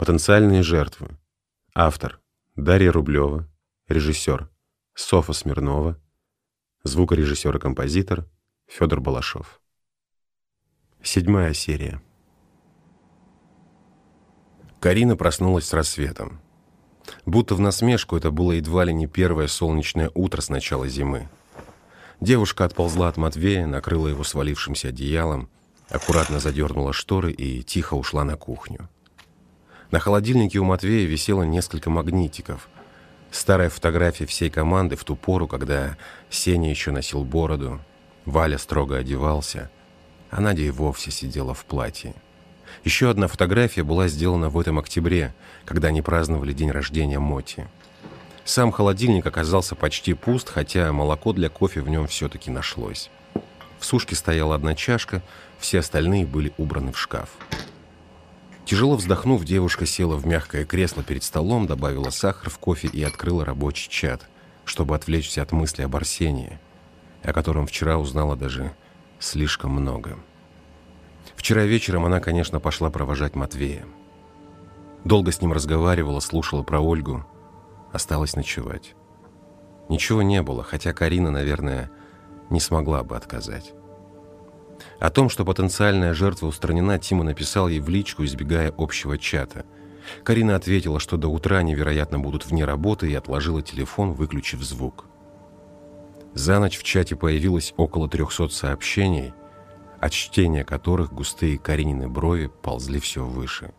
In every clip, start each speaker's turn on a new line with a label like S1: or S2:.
S1: Потенциальные жертвы. Автор. Дарья Рублева. Режиссер. Софа Смирнова. Звукорежиссер и композитор. Федор Балашов. Седьмая серия. Карина проснулась с рассветом. Будто в насмешку это было едва ли не первое солнечное утро с начала зимы. Девушка отползла от Матвея, накрыла его свалившимся одеялом, аккуратно задернула шторы и тихо ушла на кухню. На холодильнике у Матвея висело несколько магнитиков. Старая фотография всей команды в ту пору, когда Сеня еще носил бороду, Валя строго одевался, а Надя и вовсе сидела в платье. Еще одна фотография была сделана в этом октябре, когда они праздновали день рождения Моти. Сам холодильник оказался почти пуст, хотя молоко для кофе в нем все-таки нашлось. В сушке стояла одна чашка, все остальные были убраны в шкаф. Тяжело вздохнув, девушка села в мягкое кресло перед столом, добавила сахар в кофе и открыла рабочий чат, чтобы отвлечься от мысли об Арсении, о котором вчера узнала даже слишком много. Вчера вечером она, конечно, пошла провожать Матвея. Долго с ним разговаривала, слушала про Ольгу, осталась ночевать. Ничего не было, хотя Карина, наверное, не смогла бы отказать. О том, что потенциальная жертва устранена, Тима написал ей в личку, избегая общего чата. Карина ответила, что до утра они, вероятно, будут вне работы и отложила телефон, выключив звук. За ночь в чате появилось около 300 сообщений, от чтения которых густые Каринины брови ползли все выше.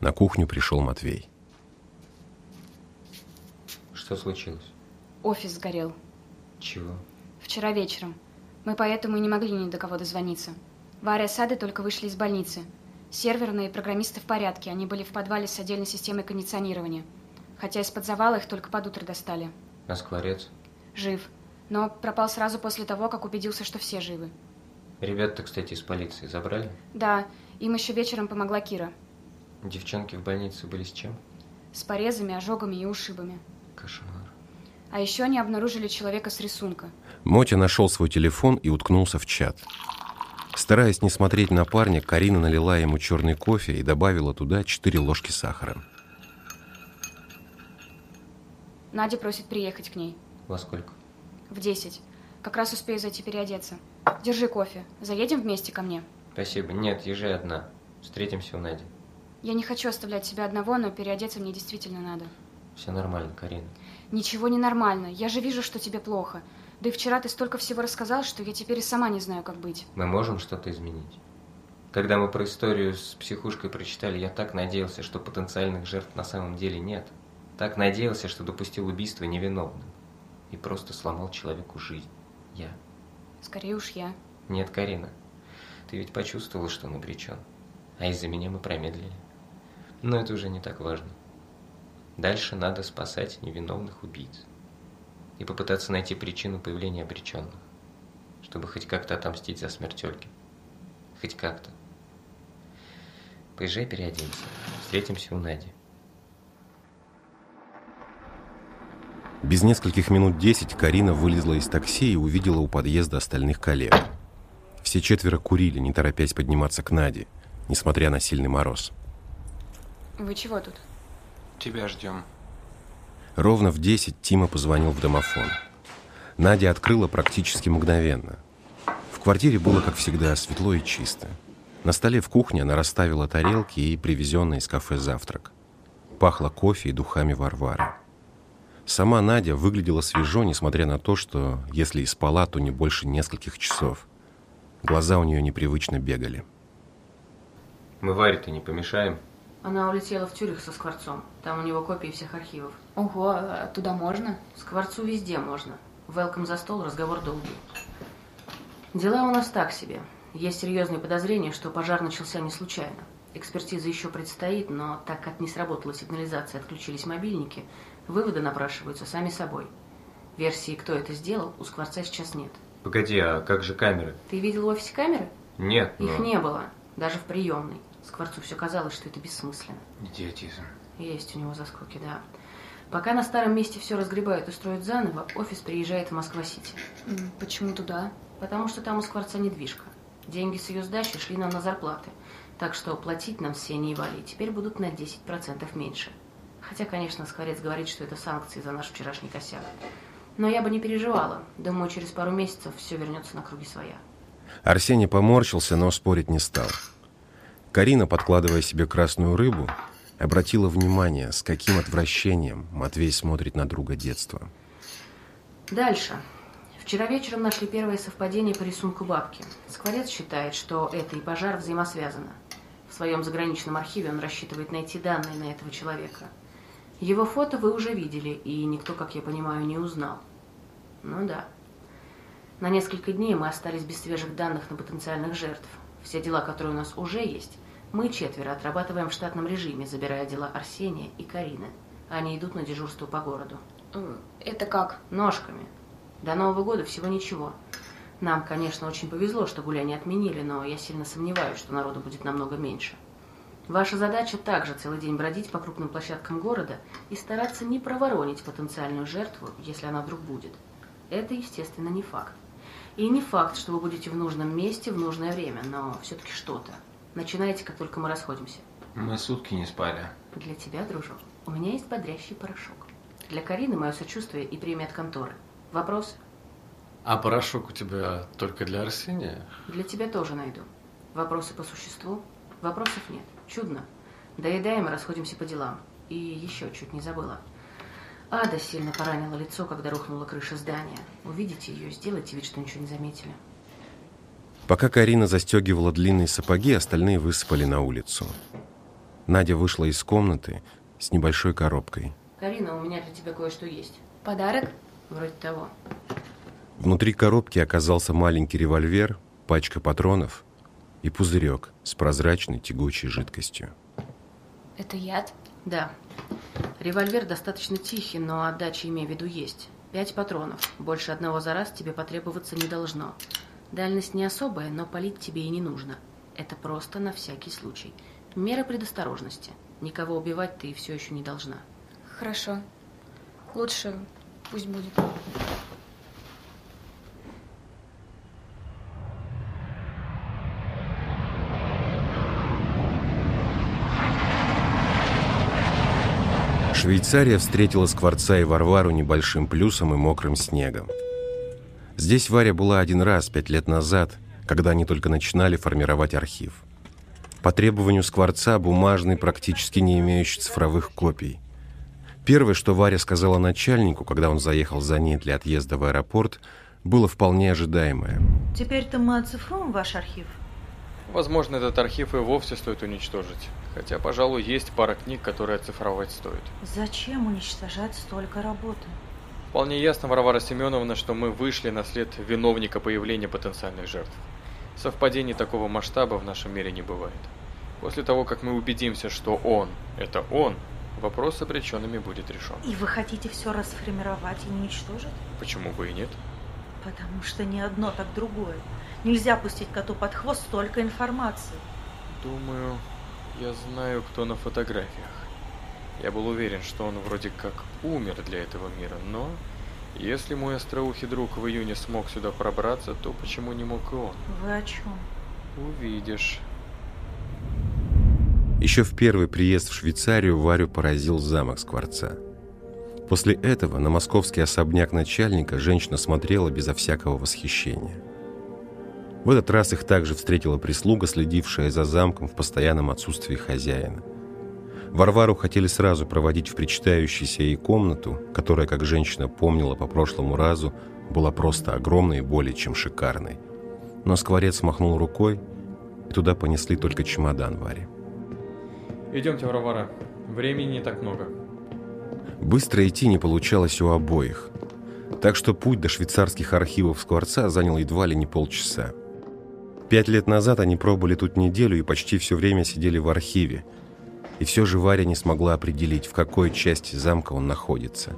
S1: На кухню пришел Матвей.
S2: Что случилось?
S3: Офис сгорел.
S2: Чего?
S3: Вчера вечером. Мы поэтому и не могли ни до кого дозвониться. Варя с Адой только вышли из больницы. Серверные программисты в порядке. Они были в подвале с отдельной системой кондиционирования. Хотя из-под завала их только под утро достали.
S2: А скворец?
S3: Жив. Но пропал сразу после того, как убедился, что все живы.
S2: Ребята, кстати, из полиции забрали?
S3: Да, им еще вечером помогла Кира.
S2: Девчонки в больнице были с чем?
S3: С порезами, ожогами и ушибами.
S2: Кошмар.
S3: А еще они обнаружили человека с рисунка.
S1: Мотя нашел свой телефон и уткнулся в чат. Стараясь не смотреть на парня, Карина налила ему черный кофе и добавила туда 4 ложки сахара.
S3: Надя просит приехать к ней.
S2: Во сколько?
S3: В 10. Как раз успею зайти переодеться. Держи кофе. Заедем вместе ко мне.
S2: Спасибо. Нет, езжай одна. Встретимся у Нади.
S3: Я не хочу оставлять себя одного, но переодеться мне действительно надо.
S2: Все нормально, Карина.
S3: Ничего не нормально. Я же вижу, что тебе плохо. Да и вчера ты столько всего рассказал, что я теперь и сама не знаю, как быть.
S2: Мы можем что-то изменить. Когда мы про историю с психушкой прочитали, я так надеялся, что потенциальных жертв на самом деле нет. Так надеялся, что допустил убийство невиновным. И просто сломал человеку жизнь. Я.
S3: Скорее уж я.
S2: Нет, Карина. Ты ведь почувствовала, что он обречен. А из-за меня мы промедлили. Но это уже не так важно. Дальше надо спасать невиновных убийц. И попытаться найти причину появления обреченных. Чтобы хоть как-то отомстить за смерть Ольги. Хоть как-то. Поезжай переоденься. Встретимся у Нади.
S1: Без нескольких минут десять Карина вылезла из такси и увидела у подъезда остальных коллег. Все четверо курили, не торопясь подниматься к Наде, несмотря на сильный мороз.
S3: Вы чего тут?
S4: Тебя ждем.
S1: Ровно в 10 Тима позвонил в домофон. Надя открыла практически мгновенно. В квартире было, как всегда, светло и чисто. На столе в кухне она расставила тарелки и привезенный из кафе завтрак. Пахло кофе и духами Варвары. Сама Надя выглядела свежо, несмотря на то, что, если и спала, то не больше нескольких часов. Глаза у нее непривычно бегали.
S2: Мы Варе-то не помешаем?
S5: Она улетела в Тюрих со Скворцом. Там у него копии всех архивов.
S3: Ого, а туда можно?
S5: Скворцу везде можно. Велком за стол, разговор долгий. Дела у нас так себе. Есть серьезные подозрения, что пожар начался не случайно. Экспертиза еще предстоит, но так как не сработала сигнализация, отключились мобильники, выводы напрашиваются сами собой. Версии, кто это сделал, у Скворца сейчас нет.
S2: Погоди, а как же камеры?
S5: Ты видел в офисе камеры?
S2: Нет,
S5: Их
S2: но...
S5: не было, даже в приемной. Скворцу все казалось, что это бессмысленно.
S4: Идиотизм.
S5: Есть у него заскоки, да. Пока на старом месте все разгребают и строят заново, офис приезжает в Москва-Сити.
S3: Почему туда?
S5: Потому что там у Скворца недвижка. Деньги с ее сдачи шли нам на зарплаты. Так что платить нам с Сеней и Валей теперь будут на 10% меньше. Хотя, конечно, Скворец говорит, что это санкции за наш вчерашний косяк. Но я бы не переживала. Думаю, через пару месяцев все вернется на круги своя.
S1: Арсений поморщился, но спорить не стал. Карина, подкладывая себе красную рыбу, обратила внимание, с каким отвращением Матвей смотрит на друга детства.
S5: Дальше. Вчера вечером нашли первое совпадение по рисунку бабки. Скворец считает, что это и пожар взаимосвязано. В своем заграничном архиве он рассчитывает найти данные на этого человека. Его фото вы уже видели, и никто, как я понимаю, не узнал. Ну да. На несколько дней мы остались без свежих данных на потенциальных жертв. Все дела, которые у нас уже есть, мы четверо отрабатываем в штатном режиме, забирая дела Арсения и Карины. Они идут на дежурство по городу.
S3: Это как?
S5: Ножками. До Нового года всего ничего. Нам, конечно, очень повезло, что гуляние отменили, но я сильно сомневаюсь, что народу будет намного меньше. Ваша задача также целый день бродить по крупным площадкам города и стараться не проворонить потенциальную жертву, если она вдруг будет. Это, естественно, не факт. И не факт, что вы будете в нужном месте в нужное время, но все-таки что-то. Начинайте, как только мы расходимся.
S4: Мы сутки не спали.
S5: Для тебя, дружок, у меня есть бодрящий порошок. Для Карины мое сочувствие и премия от конторы. Вопросы?
S6: А порошок у тебя только для Арсения?
S5: Для тебя тоже найду. Вопросы по существу? Вопросов нет. Чудно. Доедаем и расходимся по делам. И еще чуть не забыла. Ада сильно поранила лицо, когда рухнула крыша здания. Увидите ее, сделайте вид, что ничего не заметили.
S1: Пока Карина застегивала длинные сапоги, остальные высыпали на улицу. Надя вышла из комнаты с небольшой коробкой.
S5: Карина, у меня для тебя кое-что есть.
S3: Подарок?
S5: Вроде того.
S1: Внутри коробки оказался маленький револьвер, пачка патронов и пузырек с прозрачной тягучей жидкостью.
S3: Это яд?
S5: Да. Револьвер достаточно тихий, но отдача, имею в виду, есть. Пять патронов. Больше одного за раз тебе потребоваться не должно. Дальность не особая, но палить тебе и не нужно. Это просто на всякий случай. Мера предосторожности. Никого убивать ты все еще не должна.
S3: Хорошо. Лучше пусть будет.
S1: Швейцария встретила Скворца и Варвару небольшим плюсом и мокрым снегом. Здесь Варя была один раз, пять лет назад, когда они только начинали формировать архив. По требованию Скворца бумажный, практически не имеющий цифровых копий. Первое, что Варя сказала начальнику, когда он заехал за ней для отъезда в аэропорт, было вполне ожидаемое.
S7: Теперь-то мы оцифруем ваш архив.
S6: Возможно, этот архив и вовсе стоит уничтожить. Хотя, пожалуй, есть пара книг, которые оцифровать стоит.
S7: Зачем уничтожать столько работы?
S6: Вполне ясно, Варвара Семеновна, что мы вышли на след виновника появления потенциальных жертв. Совпадений такого масштаба в нашем мире не бывает. После того, как мы убедимся, что он – это он, вопрос с обреченными будет решен.
S7: И вы хотите все расформировать и уничтожить?
S6: Почему бы и нет?
S7: Потому что ни одно, так другое. Нельзя пустить коту под хвост столько информации.
S6: Думаю, я знаю, кто на фотографиях. Я был уверен, что он вроде как умер для этого мира, но если мой остроухий друг в июне смог сюда пробраться, то почему не мог и он?
S7: Вы о чем?
S6: Увидишь.
S1: Еще в первый приезд в Швейцарию Варю поразил замок Скворца. После этого на московский особняк начальника женщина смотрела безо всякого восхищения. В этот раз их также встретила прислуга, следившая за замком в постоянном отсутствии хозяина. Варвару хотели сразу проводить в причитающейся ей комнату, которая, как женщина помнила по прошлому разу, была просто огромной и более чем шикарной. Но скворец махнул рукой, и туда понесли только чемодан Варе.
S6: Идемте, Варвара. Времени не так много.
S1: Быстро идти не получалось у обоих, так что путь до швейцарских архивов Скворца занял едва ли не полчаса. Пять лет назад они пробыли тут неделю и почти все время сидели в архиве, и все же Варя не смогла определить, в какой части замка он находится.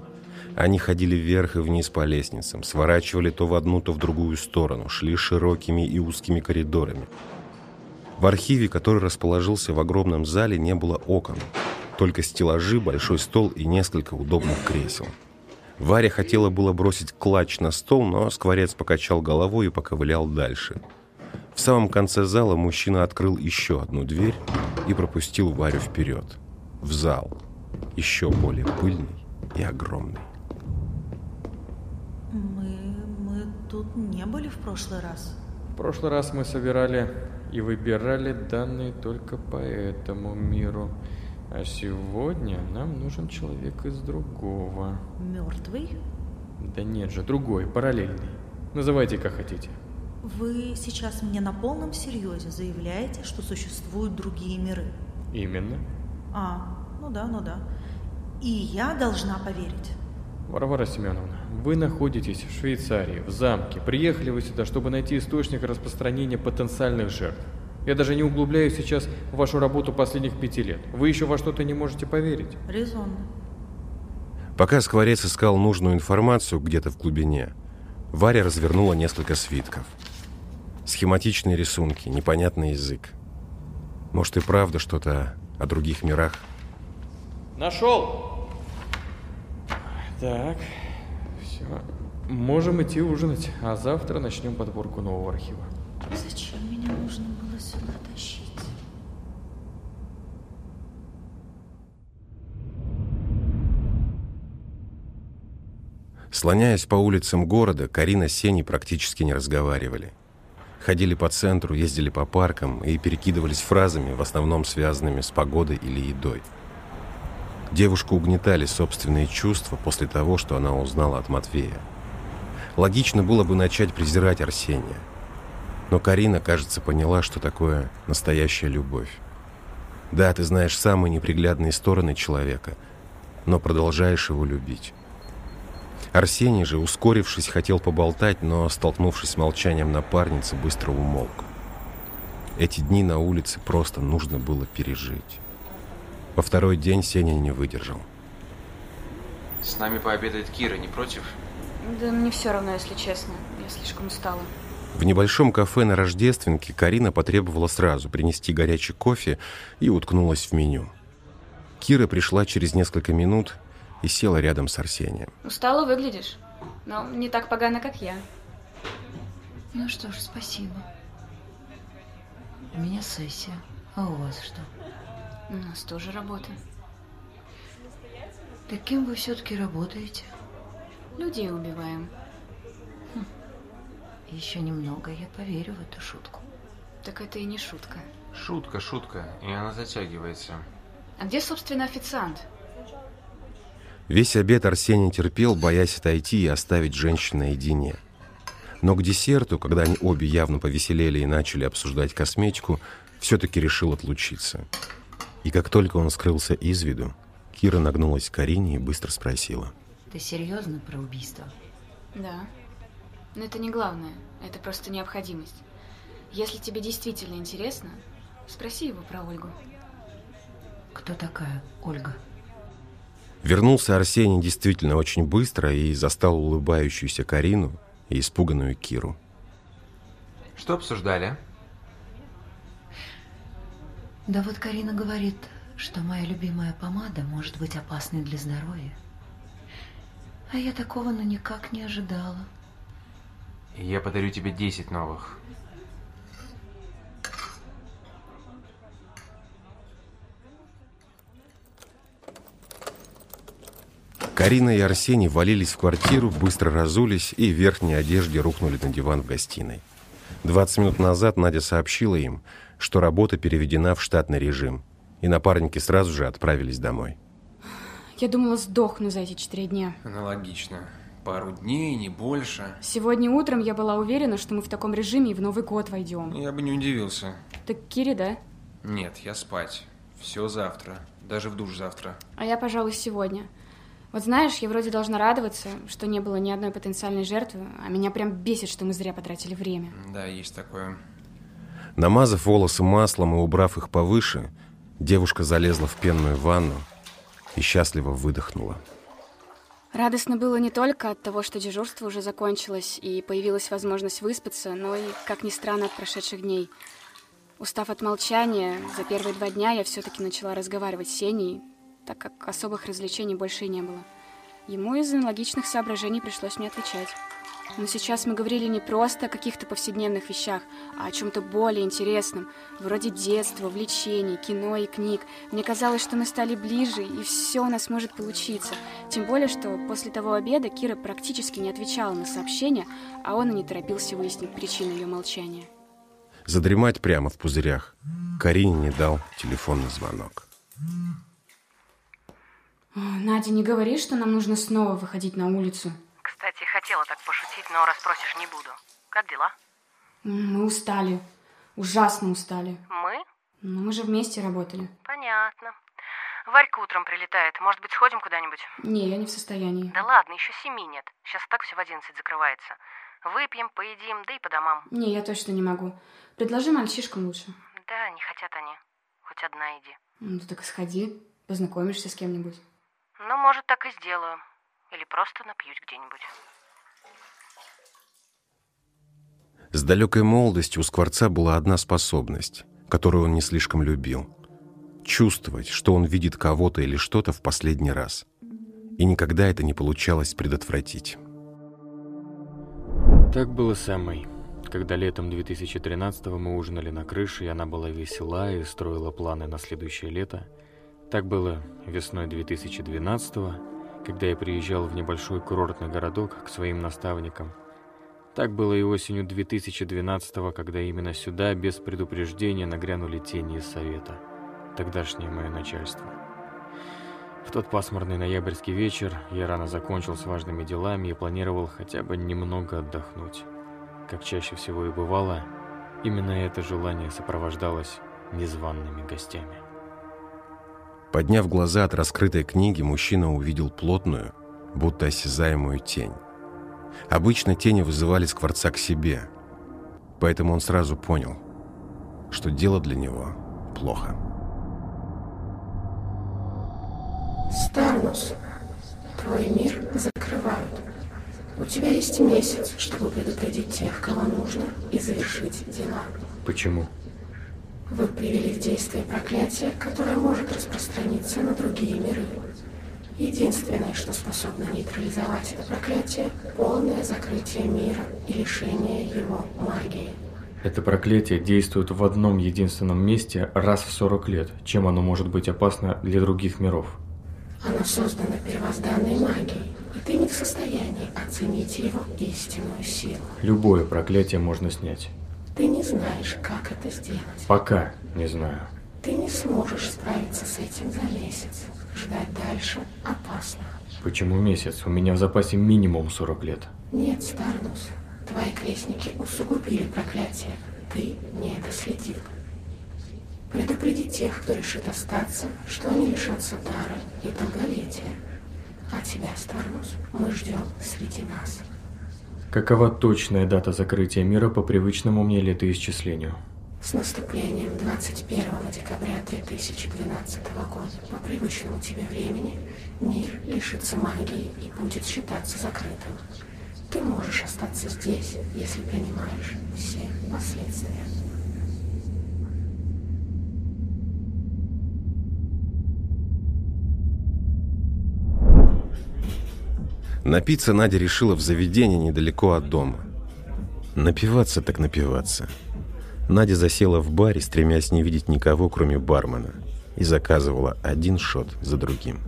S1: Они ходили вверх и вниз по лестницам, сворачивали то в одну, то в другую сторону, шли широкими и узкими коридорами. В архиве, который расположился в огромном зале, не было окон, только стеллажи, большой стол и несколько удобных кресел. Варя хотела было бросить клатч на стол, но скворец покачал головой и поковылял дальше. В самом конце зала мужчина открыл еще одну дверь и пропустил Варю вперед, в зал, еще более пыльный и огромный.
S7: Мы... мы тут не были в прошлый раз.
S6: В прошлый раз мы собирали и выбирали данные только по этому миру. А сегодня нам нужен человек из другого.
S7: Мертвый?
S6: Да нет же, другой, параллельный. Называйте как хотите.
S7: Вы сейчас мне на полном серьезе заявляете, что существуют другие миры.
S6: Именно.
S7: А, ну да, ну да. И я должна поверить.
S6: Варвара Семеновна, вы находитесь в Швейцарии, в замке. Приехали вы сюда, чтобы найти источник распространения потенциальных жертв. Я даже не углубляюсь сейчас в вашу работу последних пяти лет. Вы еще во что-то не можете поверить.
S7: Резонно.
S1: Пока Скворец искал нужную информацию где-то в глубине, Варя развернула несколько свитков. Схематичные рисунки, непонятный язык. Может и правда что-то о других мирах?
S6: Нашел! Так, все. Можем идти ужинать, а завтра начнем подборку нового архива.
S7: Зачем меня нужно было сюда тащить?
S1: Слоняясь по улицам города, Карина с Сеней практически не разговаривали. Ходили по центру, ездили по паркам и перекидывались фразами, в основном связанными с погодой или едой. Девушку угнетали собственные чувства после того, что она узнала от Матвея. Логично было бы начать презирать Арсения. Но Карина, кажется, поняла, что такое настоящая любовь. Да, ты знаешь самые неприглядные стороны человека, но продолжаешь его любить. Арсений же, ускорившись, хотел поболтать, но, столкнувшись с молчанием напарницы, быстро умолк. Эти дни на улице просто нужно было пережить. Во второй день Сеня не выдержал.
S4: С нами пообедает Кира, не против?
S3: Да мне все равно, если честно. Я слишком устала.
S1: В небольшом кафе на Рождественке Карина потребовала сразу принести горячий кофе и уткнулась в меню. Кира пришла через несколько минут и села рядом с Арсением.
S3: Устала выглядишь, но не так погано, как я.
S8: Ну что ж, спасибо. У меня сессия. А у вас что?
S3: У нас тоже работа.
S8: Так кем вы все-таки работаете?
S3: Людей убиваем.
S8: Еще немного, я поверю в эту шутку.
S3: Так это и не шутка.
S4: Шутка, шутка, и она затягивается.
S3: А где, собственно, официант?
S1: Весь обед Арсений терпел, боясь отойти и оставить женщин наедине. Но к десерту, когда они обе явно повеселели и начали обсуждать косметику, все-таки решил отлучиться. И как только он скрылся из виду, Кира нагнулась к Карине и быстро спросила.
S8: Ты серьезно про убийство?
S3: Да. Но это не главное. Это просто необходимость. Если тебе действительно интересно, спроси его про Ольгу.
S8: Кто такая Ольга?
S1: Вернулся Арсений действительно очень быстро и застал улыбающуюся Карину и испуганную Киру.
S4: Что обсуждали?
S8: Да вот Карина говорит, что моя любимая помада может быть опасной для здоровья. А я такого ну никак не ожидала.
S4: Я подарю тебе 10 новых.
S1: Карина и Арсений валились в квартиру, быстро разулись и в верхней одежде рухнули на диван в гостиной. 20 минут назад Надя сообщила им, что работа переведена в штатный режим, и напарники сразу же отправились домой.
S3: Я думала, сдохну за эти четыре дня.
S4: Аналогично. Пару дней, не больше.
S3: Сегодня утром я была уверена, что мы в таком режиме и в Новый год войдем.
S4: Я бы не удивился.
S3: Так Кири, да?
S4: Нет, я спать. Все завтра. Даже в душ завтра.
S3: А я, пожалуй, сегодня. Вот знаешь, я вроде должна радоваться, что не было ни одной потенциальной жертвы, а меня прям бесит, что мы зря потратили время.
S4: Да, есть такое.
S1: Намазав волосы маслом и убрав их повыше, девушка залезла в пенную ванну и счастливо выдохнула.
S3: Радостно было не только от того, что дежурство уже закончилось и появилась возможность выспаться, но и, как ни странно, от прошедших дней. Устав от молчания, за первые два дня я все-таки начала разговаривать с Сеней, так как особых развлечений больше и не было. Ему из аналогичных соображений пришлось мне отвечать. Но сейчас мы говорили не просто о каких-то повседневных вещах, а о чем-то более интересном, вроде детства, увлечений, кино и книг. Мне казалось, что мы стали ближе, и все у нас может получиться. Тем более, что после того обеда Кира практически не отвечала на сообщения, а он и не торопился выяснить причину ее молчания.
S1: Задремать прямо в пузырях Карине не дал телефонный звонок.
S3: Надя, не говори, что нам нужно снова выходить на улицу.
S5: Кстати, хотела так пошутить, но расспросишь не буду. Как дела?
S3: Мы устали. Ужасно устали.
S5: Мы?
S3: Но мы же вместе работали.
S5: Понятно. Варька утром прилетает. Может быть, сходим куда-нибудь?
S3: Не, я не в состоянии.
S5: Да ладно, еще семи нет. Сейчас так все в одиннадцать закрывается. Выпьем, поедим, да и по домам.
S3: Не, я точно не могу. Предложи мальчишкам лучше.
S5: Да, не хотят они. Хоть одна иди.
S3: Ну так сходи, познакомишься с кем-нибудь.
S5: Ну, может, так и сделаю. Или просто напьюсь где-нибудь.
S1: С далекой молодости у Скворца была одна способность, которую он не слишком любил. Чувствовать, что он видит кого-то или что-то в последний раз. И никогда это не получалось предотвратить.
S6: Так было с Эммой. Когда летом 2013-го мы ужинали на крыше, и она была весела и строила планы на следующее лето. Так было весной 2012-го, когда я приезжал в небольшой курортный городок к своим наставникам. Так было и осенью 2012-го, когда именно сюда без предупреждения нагрянули тени из совета. Тогдашнее мое начальство. В тот пасмурный ноябрьский вечер я рано закончил с важными делами и планировал хотя бы немного отдохнуть. Как чаще всего и бывало, именно это желание сопровождалось незваными гостями.
S1: Подняв глаза от раскрытой книги, мужчина увидел плотную, будто осязаемую тень. Обычно тени вызывали Скворца к себе, поэтому он сразу понял, что дело для него плохо.
S9: Старнус, твой мир закрывают. У тебя есть месяц, чтобы предупредить тех, кого нужно, и завершить дела.
S6: Почему?
S9: Вы привели в действие проклятие, которое может распространиться на другие миры. Единственное, что способно нейтрализовать это проклятие, полное закрытие мира и лишение его магии.
S6: Это проклятие действует в одном единственном месте раз в 40 лет. Чем оно может быть опасно для других миров?
S9: Оно создано первозданной магией, и ты не в состоянии оценить его истинную силу.
S6: Любое проклятие можно снять.
S9: Ты не знаешь, как это сделать.
S6: Пока не знаю.
S9: Ты не сможешь справиться с этим за месяц. Ждать дальше опасно.
S6: Почему месяц? У меня в запасе минимум 40 лет.
S9: Нет, Старнус. Твои крестники усугубили проклятие. Ты не доследил. Предупреди тех, кто решит остаться, что они лишатся дара и долголетия. А тебя, Старнус, мы ждем среди нас.
S6: Какова точная дата закрытия мира по привычному мне летоисчислению?
S9: С наступлением 21 декабря 2012 года по привычному тебе времени мир лишится магии и будет считаться закрытым. Ты можешь остаться здесь, если принимаешь все последствия.
S1: Напиться Надя решила в заведении недалеко от дома. Напиваться так напиваться. Надя засела в баре, стремясь не видеть никого, кроме бармена, и заказывала один шот за другим.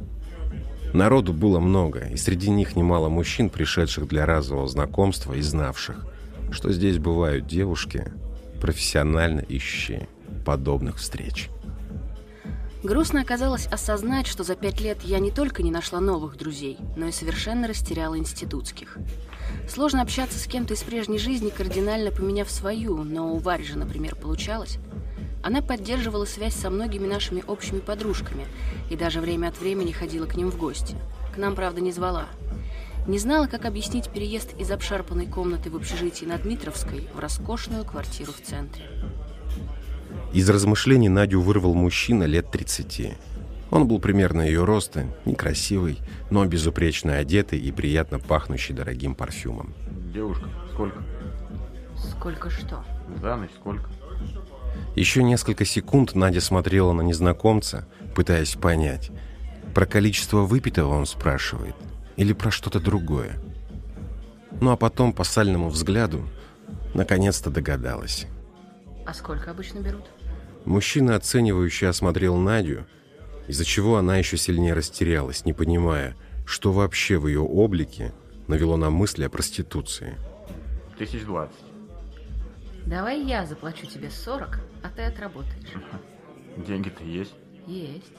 S1: Народу было много, и среди них немало мужчин, пришедших для разового знакомства и знавших, что здесь бывают девушки, профессионально ищущие подобных встреч.
S5: Грустно оказалось осознать, что за пять лет я не только не нашла новых друзей, но и совершенно растеряла институтских. Сложно общаться с кем-то из прежней жизни, кардинально поменяв свою, но у Вари же, например, получалось. Она поддерживала связь со многими нашими общими подружками и даже время от времени ходила к ним в гости. К нам, правда, не звала. Не знала, как объяснить переезд из обшарпанной комнаты в общежитии на Дмитровской в роскошную квартиру в центре.
S1: Из размышлений Надю вырвал мужчина лет 30. Он был примерно ее роста, некрасивый, но безупречно одетый и приятно пахнущий дорогим парфюмом.
S10: Девушка, сколько?
S5: Сколько что?
S10: За ночь сколько?
S1: Еще несколько секунд Надя смотрела на незнакомца, пытаясь понять, про количество выпитого он спрашивает или про что-то другое. Ну а потом по сальному взгляду наконец-то догадалась.
S5: А сколько обычно берут?
S1: Мужчина, оценивающе осмотрел Надю, из-за чего она еще сильнее растерялась, не понимая, что вообще в ее облике навело на мысли о проституции.
S10: Тысяч двадцать.
S5: Давай я заплачу тебе 40, а ты отработаешь.
S10: Деньги-то есть?
S5: Есть.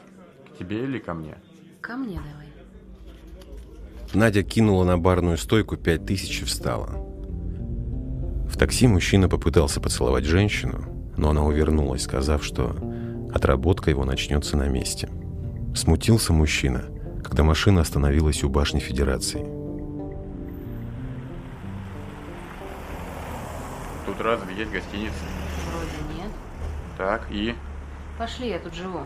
S10: К тебе или ко мне?
S5: Ко мне давай.
S1: Надя кинула на барную стойку пять тысяч и встала. В такси мужчина попытался поцеловать женщину, но она увернулась, сказав, что отработка его начнется на месте. Смутился мужчина, когда машина остановилась у башни Федерации.
S10: Тут разве есть гостиница?
S5: Вроде нет.
S10: Так, и?
S5: Пошли, я тут живу.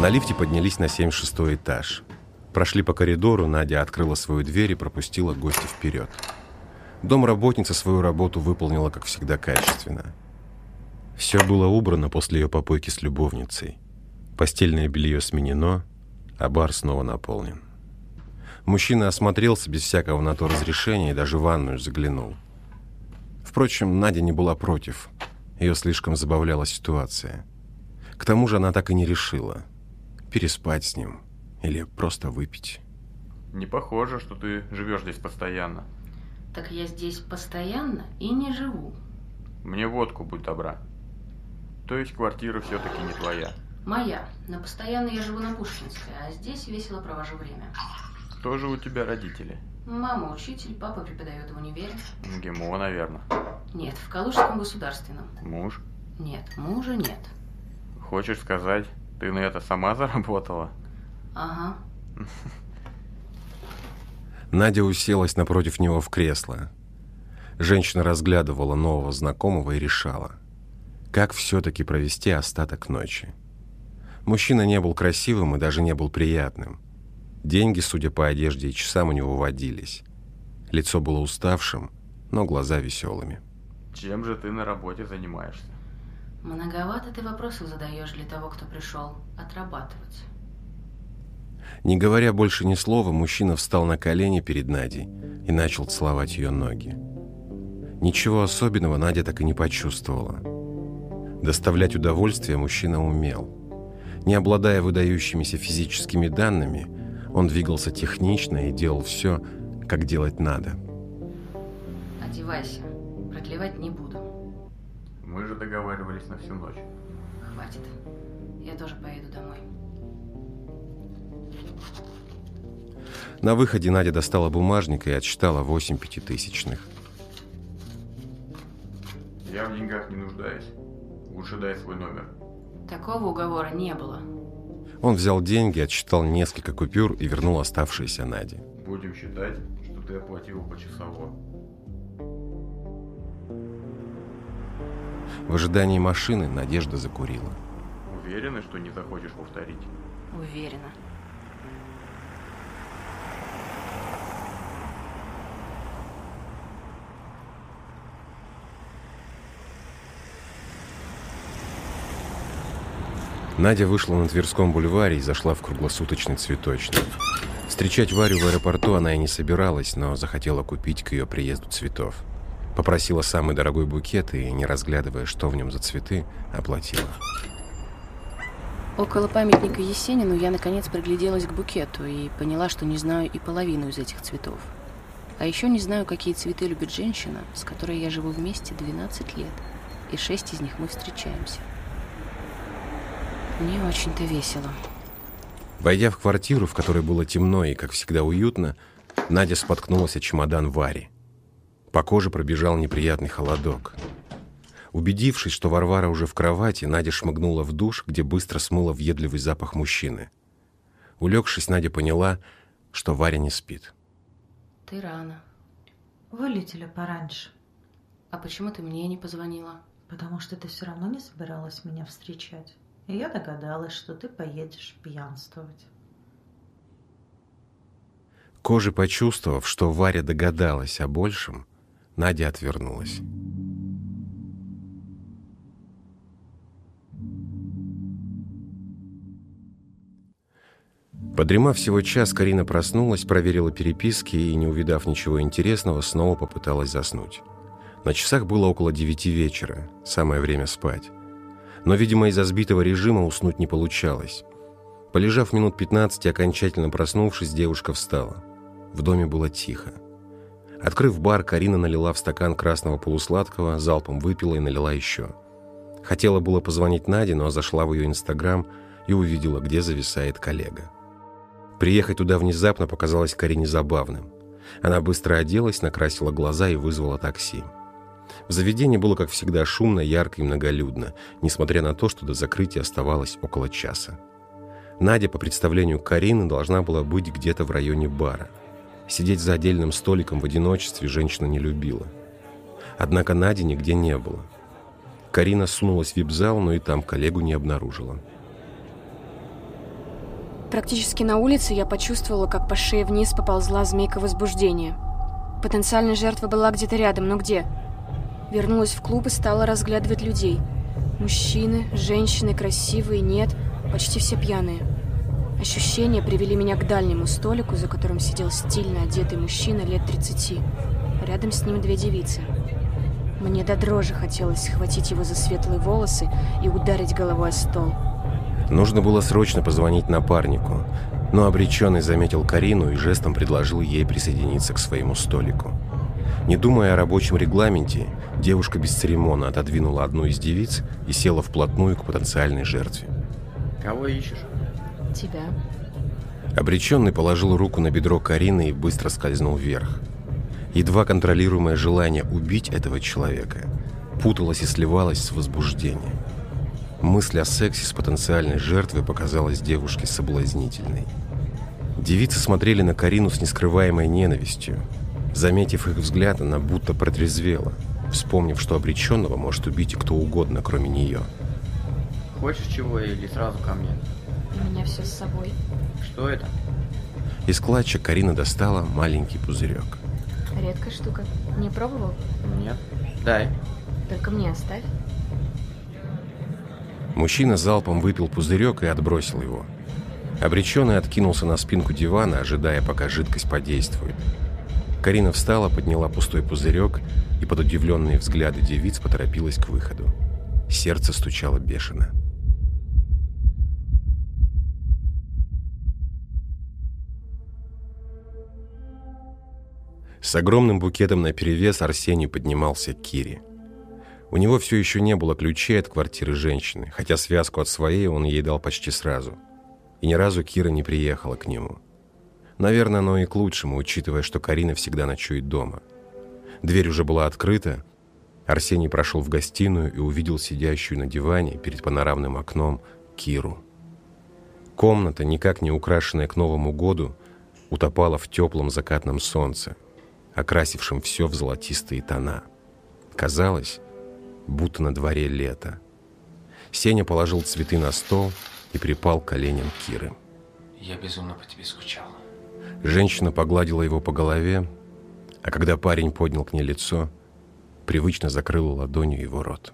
S1: На лифте поднялись на 76 этаж. Прошли по коридору, Надя открыла свою дверь и пропустила гостя вперед. Домработница свою работу выполнила, как всегда, качественно. Все было убрано после ее попойки с любовницей. Постельное белье сменено, а бар снова наполнен. Мужчина осмотрелся без всякого на то разрешения и даже в ванную заглянул. Впрочем, Надя не была против. Ее слишком забавляла ситуация. К тому же она так и не решила, переспать с ним или просто выпить.
S10: Не похоже, что ты живешь здесь постоянно.
S5: Так я здесь постоянно и не живу.
S10: Мне водку, будь добра. То есть квартира все-таки не твоя.
S5: Моя. Но постоянно я живу на Пушкинской, а здесь весело провожу время.
S10: Кто же у тебя родители?
S5: Мама учитель, папа преподает в универе.
S10: МГИМО, наверное.
S5: Нет, в Калужском государственном.
S10: Муж?
S5: Нет, мужа нет.
S10: Хочешь сказать, ты на это сама заработала?
S5: Ага.
S1: Надя уселась напротив него в кресло. Женщина разглядывала нового знакомого и решала, как все-таки провести остаток ночи. Мужчина не был красивым и даже не был приятным. Деньги, судя по одежде и часам, у него водились. Лицо было уставшим, но глаза веселыми.
S10: Чем же ты на работе занимаешься?
S5: Многовато ты вопросов задаешь для того, кто пришел отрабатывать.
S1: Не говоря больше ни слова, мужчина встал на колени перед Надей и начал целовать ее ноги. Ничего особенного Надя так и не почувствовала. Доставлять удовольствие мужчина умел. Не обладая выдающимися физическими данными, он двигался технично и делал все, как делать надо.
S5: Одевайся. Продлевать не буду.
S10: Мы же договаривались на всю ночь.
S5: Хватит. Я тоже поеду домой.
S1: На выходе Надя достала бумажник и отсчитала 8 пятитысячных.
S10: Я в деньгах не нуждаюсь. Лучше дай свой номер.
S5: Такого уговора не было.
S1: Он взял деньги, отсчитал несколько купюр и вернул оставшиеся Наде.
S10: Будем считать, что ты оплатил почасово.
S1: В ожидании машины Надежда закурила.
S10: Уверены, что не захочешь повторить?
S5: Уверена.
S1: Надя вышла на Тверском бульваре и зашла в круглосуточный цветочный. Встречать Варю в аэропорту она и не собиралась, но захотела купить к ее приезду цветов. Попросила самый дорогой букет и, не разглядывая, что в нем за цветы, оплатила.
S5: Около памятника Есенину я наконец пригляделась к букету и поняла, что не знаю и половину из этих цветов. А еще не знаю, какие цветы любит женщина, с которой я живу вместе 12 лет, и шесть из них мы встречаемся. Не очень-то весело.
S1: Войдя в квартиру, в которой было темно и, как всегда, уютно, Надя споткнулась о чемодан Вари. По коже пробежал неприятный холодок. Убедившись, что Варвара уже в кровати, Надя шмыгнула в душ, где быстро смыла въедливый запах мужчины. Улегшись, Надя поняла, что Варя не спит.
S5: Ты рано.
S7: Вылетели пораньше.
S5: А почему ты мне не позвонила?
S7: Потому что ты все равно не собиралась меня встречать. И я догадалась, что ты поедешь пьянствовать.
S1: Кожей почувствовав, что Варя догадалась о большем, Надя отвернулась. Подремав всего час, Карина проснулась, проверила переписки и, не увидав ничего интересного, снова попыталась заснуть. На часах было около девяти вечера, самое время спать. Но, видимо, из-за сбитого режима уснуть не получалось. Полежав минут 15 и окончательно проснувшись, девушка встала. В доме было тихо. Открыв бар, Карина налила в стакан красного полусладкого, залпом выпила и налила еще. Хотела было позвонить Наде, но зашла в ее инстаграм и увидела, где зависает коллега. Приехать туда внезапно показалось Карине забавным. Она быстро оделась, накрасила глаза и вызвала такси. В заведении было, как всегда, шумно, ярко и многолюдно, несмотря на то, что до закрытия оставалось около часа. Надя, по представлению Карины, должна была быть где-то в районе бара. Сидеть за отдельным столиком в одиночестве женщина не любила. Однако Нади нигде не было. Карина сунулась в вип-зал, но и там коллегу не обнаружила.
S3: Практически на улице я почувствовала, как по шее вниз поползла змейка возбуждения. Потенциальная жертва была где-то рядом, но где? Вернулась в клуб и стала разглядывать людей. Мужчины, женщины, красивые, нет – почти все пьяные. Ощущения привели меня к дальнему столику, за которым сидел стильно одетый мужчина лет 30. Рядом с ним две девицы. Мне до дрожи хотелось схватить его за светлые волосы и ударить головой о стол.
S1: Нужно было срочно позвонить напарнику, но обреченный заметил Карину и жестом предложил ей присоединиться к своему столику. Не думая о рабочем регламенте, девушка бесцеремонно отодвинула одну из девиц и села вплотную к потенциальной жертве.
S6: Кого ищешь?
S3: Тебя.
S1: Обреченный положил руку на бедро Карины и быстро скользнул вверх. Едва контролируемое желание убить этого человека путалось и сливалось с возбуждением. Мысль о сексе с потенциальной жертвой показалась девушке соблазнительной. Девицы смотрели на Карину с нескрываемой ненавистью. Заметив их взгляд, она будто протрезвела, вспомнив, что обреченного может убить кто угодно, кроме нее –
S6: Хочешь чего или сразу ко мне?
S3: У меня все с собой.
S6: Что это?
S1: Из клатча Карина достала маленький пузырек.
S3: Редкая штука. Не пробовал?
S6: Нет. Дай.
S3: Только мне оставь.
S1: Мужчина залпом выпил пузырек и отбросил его. Обреченный откинулся на спинку дивана, ожидая, пока жидкость подействует. Карина встала, подняла пустой пузырек и под удивленные взгляды девиц поторопилась к выходу. Сердце стучало бешено. С огромным букетом наперевес Арсений поднимался к Кире. У него все еще не было ключей от квартиры женщины, хотя связку от своей он ей дал почти сразу. И ни разу Кира не приехала к нему. Наверное, оно и к лучшему, учитывая, что Карина всегда ночует дома. Дверь уже была открыта. Арсений прошел в гостиную и увидел сидящую на диване перед панорамным окном Киру. Комната, никак не украшенная к Новому году, утопала в теплом закатном солнце – окрасившим все в золотистые тона. Казалось, будто на дворе лето. Сеня положил цветы на стол и припал к коленям Киры.
S2: Я безумно по тебе скучал.
S1: Женщина погладила его по голове, а когда парень поднял к ней лицо, привычно закрыла ладонью его рот.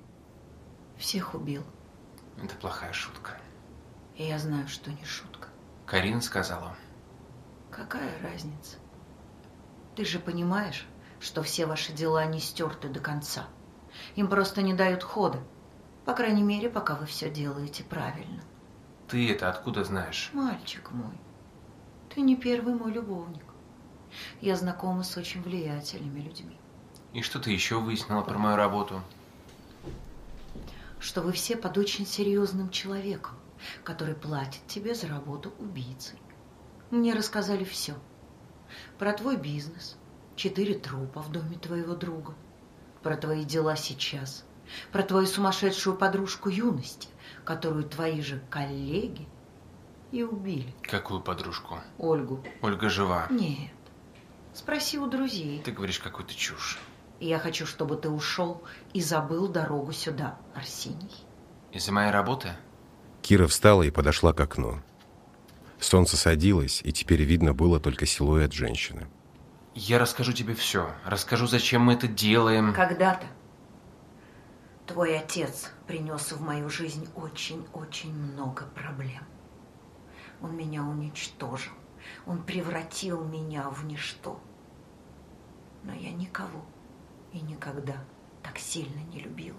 S8: Всех убил.
S2: Это плохая шутка.
S8: И я знаю, что не шутка.
S2: Карина сказала.
S8: Какая разница? Ты же понимаешь, что все ваши дела не стерты до конца. Им просто не дают хода. По крайней мере, пока вы все делаете правильно.
S2: Ты это откуда знаешь?
S8: Мальчик мой, ты не первый мой любовник. Я знакома с очень влиятельными людьми.
S2: И что ты еще выяснила про мою работу?
S8: Что вы все под очень серьезным человеком, который платит тебе за работу убийцей. Мне рассказали все про твой бизнес, четыре трупа в доме твоего друга, про твои дела сейчас, про твою сумасшедшую подружку юности, которую твои же коллеги и убили.
S2: Какую подружку?
S8: Ольгу.
S2: Ольга жива?
S8: Нет. Спроси у друзей.
S2: Ты говоришь какую-то чушь.
S8: Я хочу, чтобы ты ушел и забыл дорогу сюда, Арсений.
S2: Из-за моей работы?
S1: Кира встала и подошла к окну. Солнце садилось, и теперь видно было только силуэт женщины.
S2: Я расскажу тебе все. Расскажу, зачем мы это делаем.
S8: Когда-то твой отец принес в мою жизнь очень-очень много проблем. Он меня уничтожил. Он превратил меня в ничто. Но я никого и никогда так сильно не любила.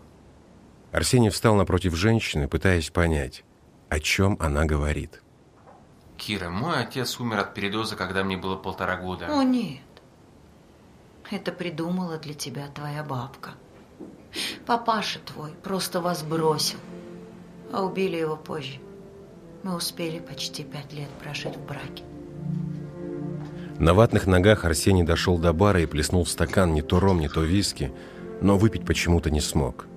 S1: Арсений встал напротив женщины, пытаясь понять, о чем она говорит.
S4: Кира, мой отец умер от передоза, когда мне было полтора года.
S8: О, нет. Это придумала для тебя твоя бабка. Папаша твой просто вас бросил, а убили его позже. Мы успели почти пять лет прожить в браке.
S1: На ватных ногах Арсений дошел до бара и плеснул в стакан не то ром, не то виски, но выпить почему-то не смог.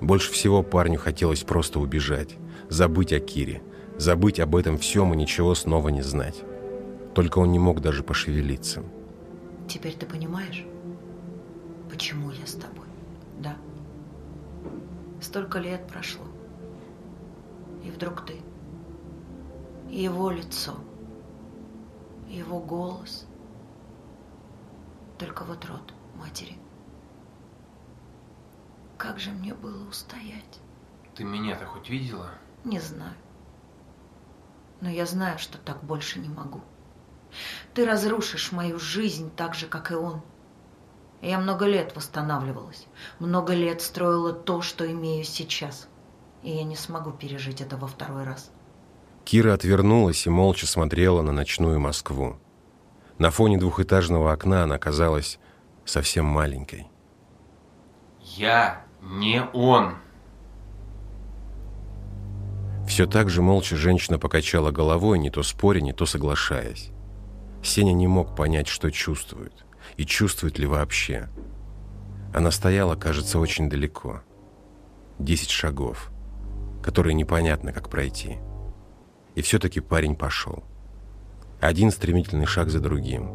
S1: Больше всего парню хотелось просто убежать, забыть о Кире, забыть об этом всем и ничего снова не знать. Только он не мог даже пошевелиться.
S8: Теперь ты понимаешь, почему я с тобой, да? Столько лет прошло, и вдруг ты, его лицо, его голос, только вот рот матери. Как же мне было устоять?
S4: Ты меня-то хоть видела?
S8: Не знаю. Но я знаю, что так больше не могу. Ты разрушишь мою жизнь так же, как и он. Я много лет восстанавливалась, много лет строила то, что имею сейчас. И я не смогу пережить это во второй раз.
S1: Кира отвернулась и молча смотрела на ночную Москву. На фоне двухэтажного окна она казалась совсем маленькой.
S4: Я не он.
S1: Все так же молча женщина покачала головой, не то споря, не то соглашаясь. Сеня не мог понять, что чувствует, и чувствует ли вообще. Она стояла, кажется, очень далеко. Десять шагов, которые непонятно, как пройти. И все-таки парень пошел. Один стремительный шаг за другим.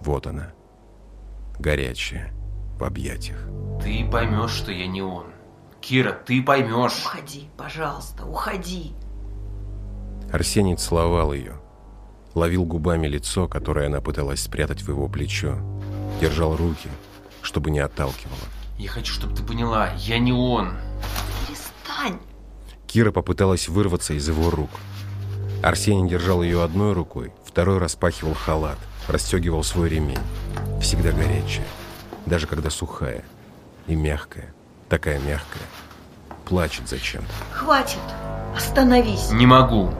S1: Вот она, горячая, в объятиях.
S4: Ты поймешь, что я не он. Кира, ты поймешь.
S8: Уходи, пожалуйста, уходи.
S1: Арсений целовал ее, ловил губами лицо, которое она пыталась спрятать в его плечо, держал руки, чтобы не отталкивала.
S4: Я хочу, чтобы ты поняла, я не он.
S8: Перестань.
S1: Кира попыталась вырваться из его рук. Арсений держал ее одной рукой, второй распахивал халат, расстегивал свой ремень. Всегда горячая, даже когда сухая и мягкая, такая мягкая. Плачет зачем-то.
S8: Хватит, остановись.
S4: Не могу.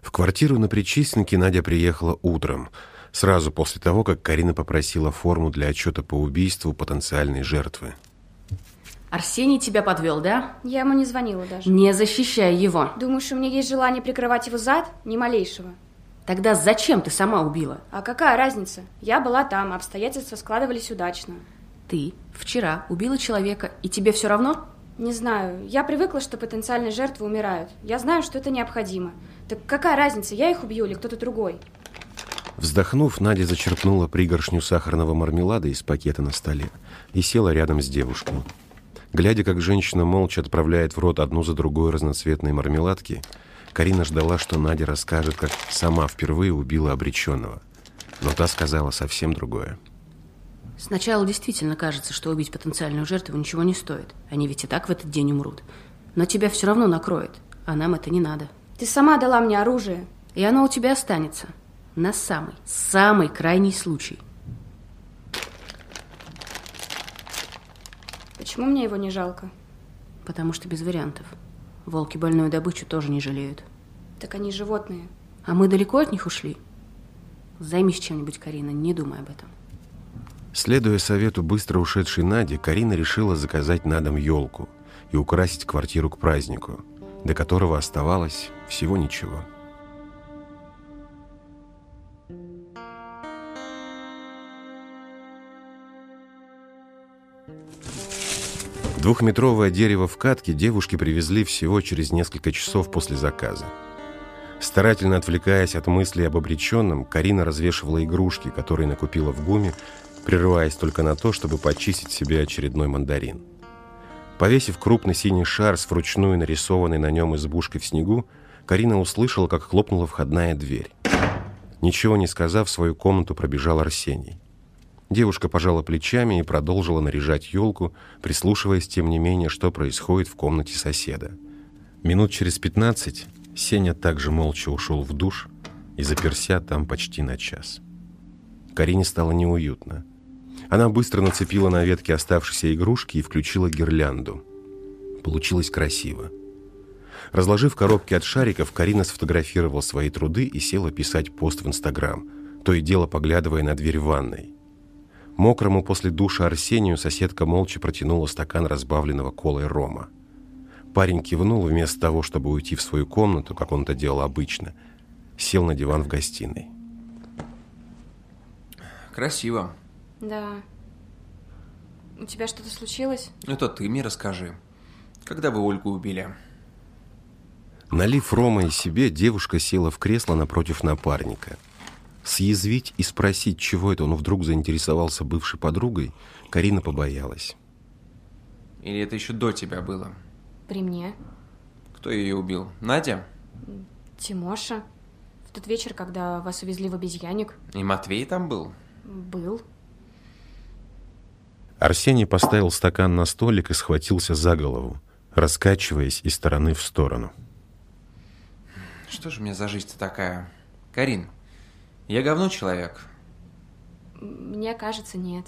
S1: В квартиру на Причистенке Надя приехала утром, сразу после того, как Карина попросила форму для отчета по убийству потенциальной жертвы.
S11: Арсений тебя подвел, да?
S3: Я ему не звонила даже.
S11: Не защищай его.
S3: Думаешь, у меня есть желание прикрывать его зад? Ни малейшего.
S11: Тогда зачем ты сама убила?
S3: А какая разница? Я была там, обстоятельства складывались удачно.
S11: Ты вчера убила человека, и тебе все равно?
S3: Не знаю. Я привыкла, что потенциальные жертвы умирают. Я знаю, что это необходимо. Так какая разница, я их убью или кто-то другой?
S1: Вздохнув, Надя зачерпнула пригоршню сахарного мармелада из пакета на столе и села рядом с девушкой. Глядя, как женщина молча отправляет в рот одну за другой разноцветные мармеладки, Карина ждала, что Надя расскажет, как сама впервые убила обреченного. Но та сказала совсем другое.
S11: Сначала действительно кажется, что убить потенциальную жертву ничего не стоит. Они ведь и так в этот день умрут. Но тебя все равно накроет, а нам это не надо.
S3: Ты сама дала мне оружие.
S11: И оно у тебя останется. На самый, самый крайний случай.
S3: Почему мне его не жалко?
S11: Потому что без вариантов. Волки больную добычу тоже не жалеют.
S3: Так они животные.
S11: А мы далеко от них ушли? Займись чем-нибудь, Карина, не думай об этом.
S1: Следуя совету быстро ушедшей Нади, Карина решила заказать на дом елку и украсить квартиру к празднику, до которого оставалось всего ничего. Двухметровое дерево в катке девушки привезли всего через несколько часов после заказа. Старательно отвлекаясь от мыслей об обреченном, Карина развешивала игрушки, которые накупила в ГУМе, прерываясь только на то, чтобы почистить себе очередной мандарин. Повесив крупный синий шар с вручную нарисованной на нем избушкой в снегу, Карина услышала, как хлопнула входная дверь. Ничего не сказав, в свою комнату пробежал Арсений. Девушка пожала плечами и продолжила наряжать елку, прислушиваясь, тем не менее, что происходит в комнате соседа. Минут через пятнадцать Сеня также молча ушел в душ и заперся там почти на час. Карине стало неуютно. Она быстро нацепила на ветке оставшиеся игрушки и включила гирлянду. Получилось красиво. Разложив коробки от шариков, Карина сфотографировала свои труды и села писать пост в Инстаграм, то и дело поглядывая на дверь ванной. Мокрому после душа Арсению соседка молча протянула стакан разбавленного колой рома. Парень кивнул вместо того, чтобы уйти в свою комнату, как он это делал обычно. Сел на диван в гостиной.
S4: Красиво.
S3: Да. У тебя что-то случилось?
S4: Это ты мне расскажи. Когда вы Ольгу убили?
S1: Налив рома и себе, девушка села в кресло напротив напарника. Съязвить и спросить, чего это он вдруг заинтересовался бывшей подругой, Карина побоялась.
S4: Или это еще до тебя было?
S3: При мне.
S4: Кто ее убил? Надя?
S3: Тимоша. В тот вечер, когда вас увезли в обезьянник.
S4: И Матвей там был?
S3: Был.
S1: Арсений поставил стакан на столик и схватился за голову, раскачиваясь из стороны в сторону.
S4: Что же у меня за жизнь-то такая? Карин, я говно человек.
S3: Мне кажется, нет.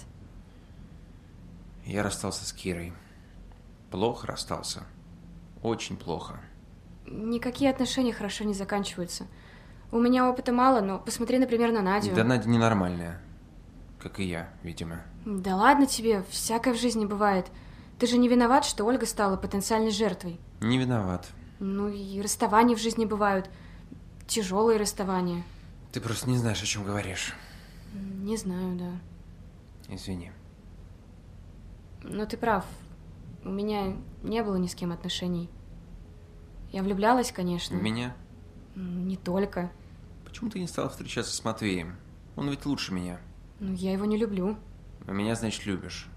S4: Я расстался с Кирой. Плохо расстался. Очень плохо.
S3: Никакие отношения хорошо не заканчиваются. У меня опыта мало, но посмотри, например, на Надю.
S4: Да Надя ненормальная. Как и я, видимо.
S3: Да ладно тебе, всякое в жизни бывает. Ты же не виноват, что Ольга стала потенциальной жертвой.
S4: Не виноват.
S3: Ну и расставания в жизни бывают. Тяжелые расставания.
S4: Ты просто не знаешь, о чем говоришь.
S3: Не знаю, да.
S4: Извини.
S3: Но ты прав. У меня не было ни с кем отношений. Я влюблялась, конечно.
S4: В меня?
S3: Не только.
S4: Почему ты не стала встречаться с Матвеем? Он ведь лучше меня.
S3: Ну, я его не люблю.
S4: А меня, значит, любишь.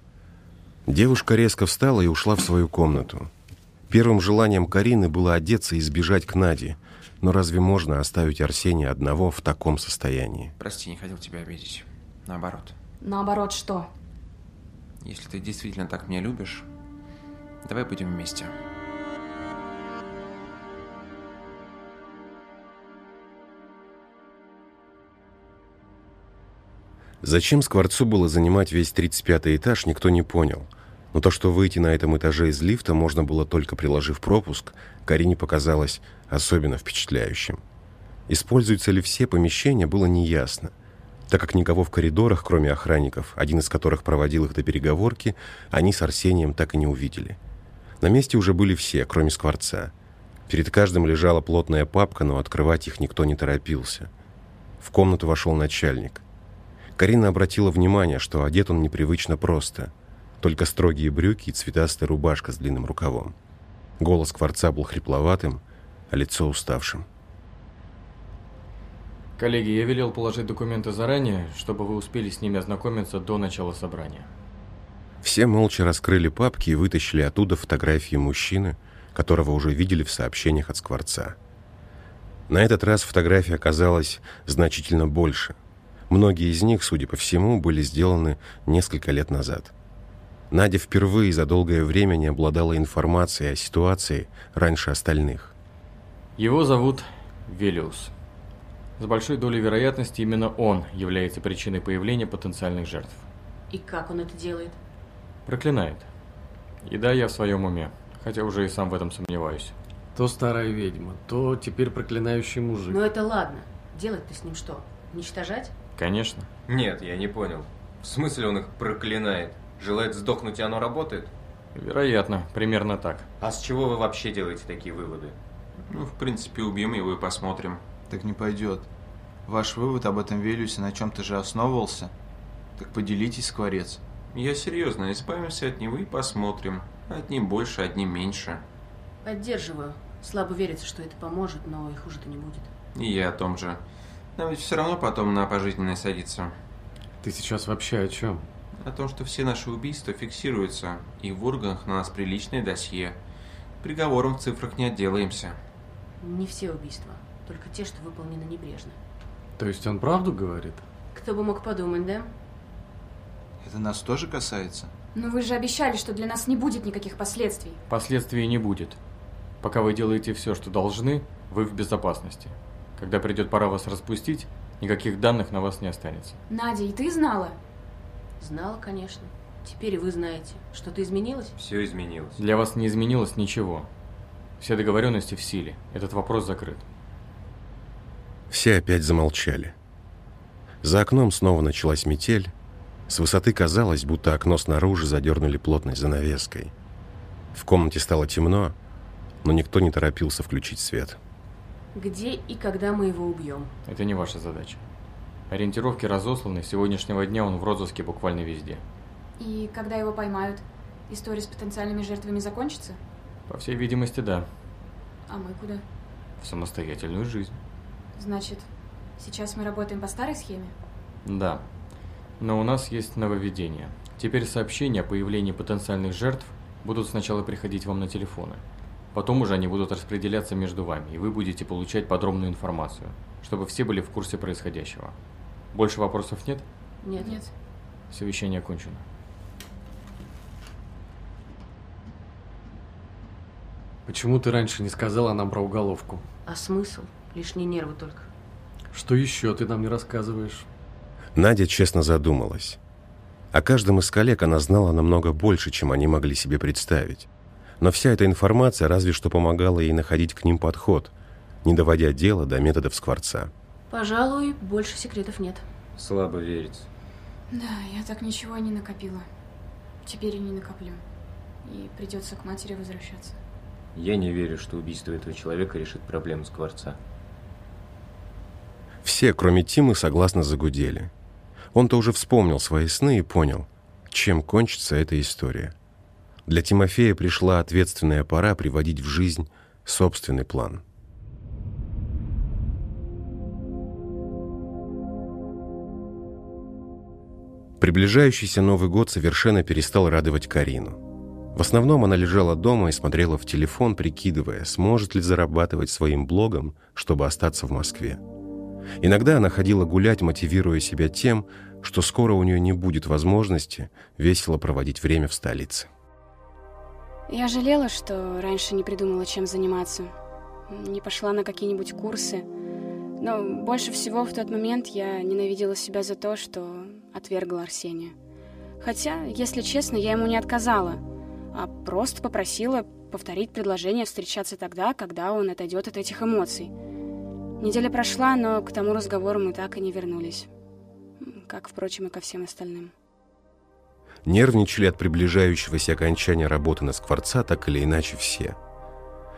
S1: Девушка резко встала и ушла в свою комнату. Первым желанием Карины было одеться и сбежать к Наде. Но разве можно оставить Арсения одного в таком состоянии?
S4: Прости, не хотел тебя обидеть. Наоборот.
S3: Наоборот, что?
S4: Если ты действительно так меня любишь, давай будем вместе.
S1: Зачем Скворцу было занимать весь 35 этаж, никто не понял. Но то, что выйти на этом этаже из лифта можно было только приложив пропуск, Карине показалось особенно впечатляющим. Используются ли все помещения, было неясно, так как никого в коридорах, кроме охранников, один из которых проводил их до переговорки, они с Арсением так и не увидели. На месте уже были все, кроме Скворца. Перед каждым лежала плотная папка, но открывать их никто не торопился. В комнату вошел начальник. Карина обратила внимание, что одет он непривычно просто. Только строгие брюки и цветастая рубашка с длинным рукавом. Голос Кварца был хрипловатым, а лицо уставшим.
S6: Коллеги, я велел положить документы заранее, чтобы вы успели с ними ознакомиться до начала собрания.
S1: Все молча раскрыли папки и вытащили оттуда фотографии мужчины, которого уже видели в сообщениях от Скворца. На этот раз фотография оказалась значительно больше – Многие из них, судя по всему, были сделаны несколько лет назад. Надя впервые за долгое время не обладала информацией о ситуации раньше остальных.
S6: Его зовут Велиус. С большой долей вероятности именно он является причиной появления потенциальных жертв.
S11: И как он это делает?
S6: Проклинает. И да, я в своем уме, хотя уже и сам в этом сомневаюсь.
S12: То старая ведьма, то теперь проклинающий мужик.
S11: Ну это ладно. Делать-то с ним что? Уничтожать?
S6: Конечно.
S2: Нет, я не понял. В смысле он их проклинает? Желает сдохнуть, и оно работает?
S6: Вероятно, примерно так.
S2: А с чего вы вообще делаете такие выводы?
S4: Ну, в принципе, убьем его и посмотрим.
S13: Так не пойдет. Ваш вывод об этом Велиусе на чем-то же основывался. Так поделитесь, скворец.
S4: Я серьезно, избавимся от него и посмотрим. Одним больше, одним меньше.
S11: Поддерживаю. Слабо верится, что это поможет, но и хуже-то не будет.
S4: И я о том же. Нам ведь все равно потом на пожизненное садиться.
S12: Ты сейчас вообще о чем?
S4: О том, что все наши убийства фиксируются, и в органах на нас приличное досье. Приговором в цифрах не отделаемся.
S11: Не все убийства, только те, что выполнены небрежно.
S12: То есть он правду говорит?
S11: Кто бы мог подумать, да?
S13: Это нас тоже касается?
S3: Но вы же обещали, что для нас не будет никаких последствий.
S6: Последствий не будет. Пока вы делаете все, что должны, вы в безопасности. Когда придет пора вас распустить, никаких данных на вас не останется.
S3: Надя, и ты знала?
S11: Знала, конечно. Теперь вы знаете. Что-то изменилось?
S2: Все изменилось.
S6: Для вас не изменилось ничего. Все договоренности в силе. Этот вопрос закрыт.
S1: Все опять замолчали. За окном снова началась метель. С высоты казалось, будто окно снаружи задернули плотной занавеской. В комнате стало темно, но никто не торопился включить свет.
S11: Где и когда мы его убьем?
S6: Это не ваша задача. Ориентировки разосланы, с сегодняшнего дня он в розыске буквально везде.
S3: И когда его поймают, история с потенциальными жертвами закончится?
S6: По всей видимости, да.
S3: А мы куда?
S6: В самостоятельную жизнь.
S3: Значит, сейчас мы работаем по старой схеме?
S6: Да. Но у нас есть нововведение. Теперь сообщения о появлении потенциальных жертв будут сначала приходить вам на телефоны. Потом уже они будут распределяться между вами, и вы будете получать подробную информацию, чтобы все были в курсе происходящего. Больше вопросов нет?
S11: Нет.
S3: Нет.
S6: Совещание окончено.
S12: Почему ты раньше не сказала нам про уголовку?
S11: А смысл? Лишние нервы только.
S12: Что еще ты нам не рассказываешь?
S1: Надя честно задумалась. О каждом из коллег она знала намного больше, чем они могли себе представить. Но вся эта информация разве что помогала ей находить к ним подход, не доводя дело до методов скворца.
S11: Пожалуй, больше секретов нет.
S2: Слабо верится.
S3: Да, я так ничего и не накопила. Теперь и не накоплю. И придется к матери возвращаться.
S2: Я не верю, что убийство этого человека решит проблему Скворца.
S1: Все, кроме Тимы, согласно загудели. Он-то уже вспомнил свои сны и понял, чем кончится эта история. Для Тимофея пришла ответственная пора приводить в жизнь собственный план. Приближающийся Новый год совершенно перестал радовать Карину. В основном она лежала дома и смотрела в телефон, прикидывая, сможет ли зарабатывать своим блогом, чтобы остаться в Москве. Иногда она ходила гулять, мотивируя себя тем, что скоро у нее не будет возможности весело проводить время в столице.
S3: Я жалела, что раньше не придумала, чем заниматься. Не пошла на какие-нибудь курсы. Но больше всего в тот момент я ненавидела себя за то, что отвергла Арсения. Хотя, если честно, я ему не отказала, а просто попросила повторить предложение встречаться тогда, когда он отойдет от этих эмоций. Неделя прошла, но к тому разговору мы так и не вернулись. Как, впрочем, и ко всем остальным.
S1: Нервничали от приближающегося окончания работы на скворца так или иначе все.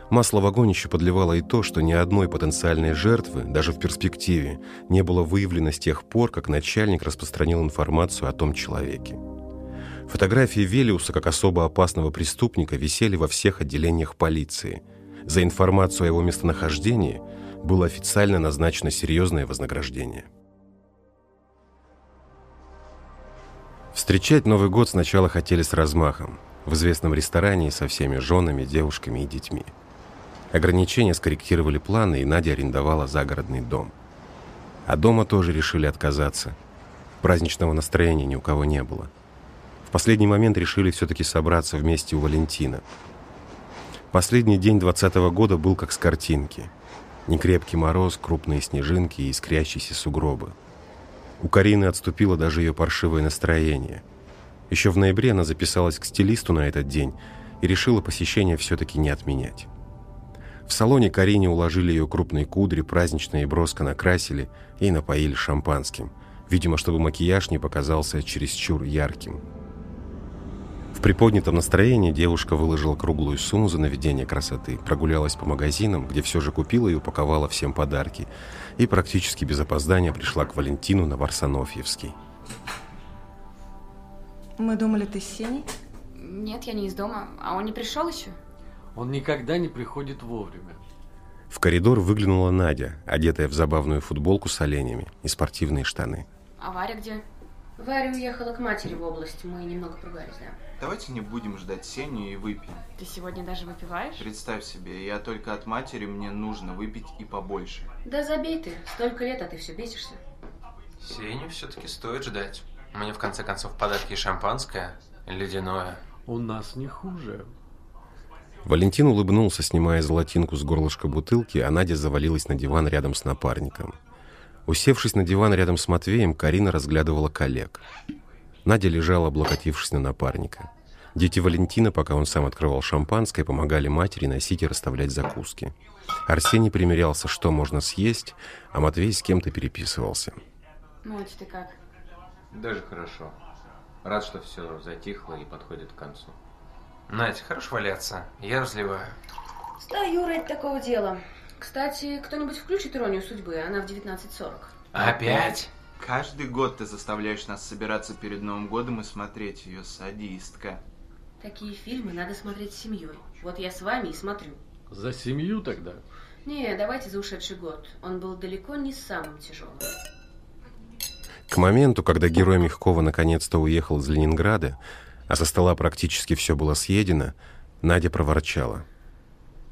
S1: Масло в огонь еще подливало и то, что ни одной потенциальной жертвы, даже в перспективе, не было выявлено с тех пор, как начальник распространил информацию о том человеке. Фотографии Велиуса как особо опасного преступника висели во всех отделениях полиции. За информацию о его местонахождении было официально назначено серьезное вознаграждение. Встречать Новый год сначала хотели с размахом, в известном ресторане со всеми женами, девушками и детьми. Ограничения скорректировали планы, и Надя арендовала загородный дом. А дома тоже решили отказаться. Праздничного настроения ни у кого не было. В последний момент решили все-таки собраться вместе у Валентина. Последний день двадцатого года был как с картинки. Некрепкий мороз, крупные снежинки и искрящиеся сугробы. У Карины отступило даже ее паршивое настроение. Еще в ноябре она записалась к стилисту на этот день и решила посещение все-таки не отменять. В салоне Карине уложили ее крупные кудри, празднично и броско накрасили и напоили шампанским, видимо, чтобы макияж не показался чересчур ярким. В приподнятом настроении девушка выложила круглую сумму за наведение красоты, прогулялась по магазинам, где все же купила и упаковала всем подарки, и практически без опоздания пришла к Валентину на Варсонофьевский.
S14: Мы думали, ты с Сеней?
S3: Нет, я не из дома. А он не пришел еще?
S12: Он никогда не приходит вовремя.
S1: В коридор выглянула Надя, одетая в забавную футболку с оленями и спортивные штаны.
S3: А Варя где?
S11: Варя уехала к матери в область. Мы немного поругались, да.
S13: Давайте не будем ждать Сеню и выпьем.
S3: Ты сегодня даже выпиваешь?
S13: Представь себе, я только от матери, мне нужно выпить и побольше.
S11: Да забей ты. Столько лет, а ты все бесишься.
S4: Сеню все-таки стоит ждать.
S2: Мне в конце концов подарки шампанское, ледяное.
S12: У нас не хуже.
S1: Валентин улыбнулся, снимая золотинку с горлышка бутылки, а Надя завалилась на диван рядом с напарником. Усевшись на диван рядом с Матвеем, Карина разглядывала коллег. Надя лежала, облокотившись на напарника. Дети Валентина, пока он сам открывал шампанское, помогали матери носить и расставлять закуски. Арсений примерялся, что можно съесть, а Матвей с кем-то переписывался.
S3: Мать, ты как?
S2: Даже хорошо. Рад, что все затихло и подходит к концу. Надь, хорош валяться. Я разливаю.
S5: Стою ради такого дела. Кстати, кто-нибудь включит иронию судьбы? Она в 19.40.
S2: Опять?
S13: Каждый год ты заставляешь нас собираться перед Новым годом и смотреть ее, садистка.
S5: Такие фильмы надо смотреть с семьей. Вот я с вами и смотрю.
S12: За семью тогда?
S5: Не, давайте за ушедший год. Он был далеко не самым тяжелым.
S1: К моменту, когда герой Мягкова наконец-то уехал из Ленинграда, а со стола практически все было съедено, Надя проворчала.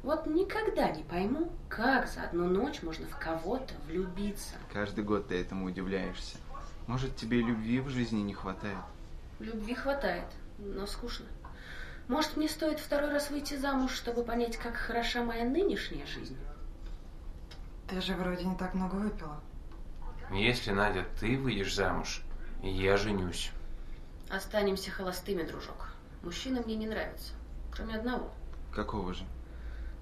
S5: Вот никогда не пойму, как за одну ночь можно в кого-то влюбиться.
S13: Каждый год ты этому удивляешься. Может, тебе любви в жизни не хватает?
S5: Любви хватает, но скучно. Может, мне стоит второй раз выйти замуж, чтобы понять, как хороша моя нынешняя жизнь?
S14: Ты же вроде не так много выпила.
S2: Если, Надя, ты выйдешь замуж, я женюсь.
S5: Останемся холостыми, дружок. Мужчина мне не нравится. Кроме одного.
S13: Какого же?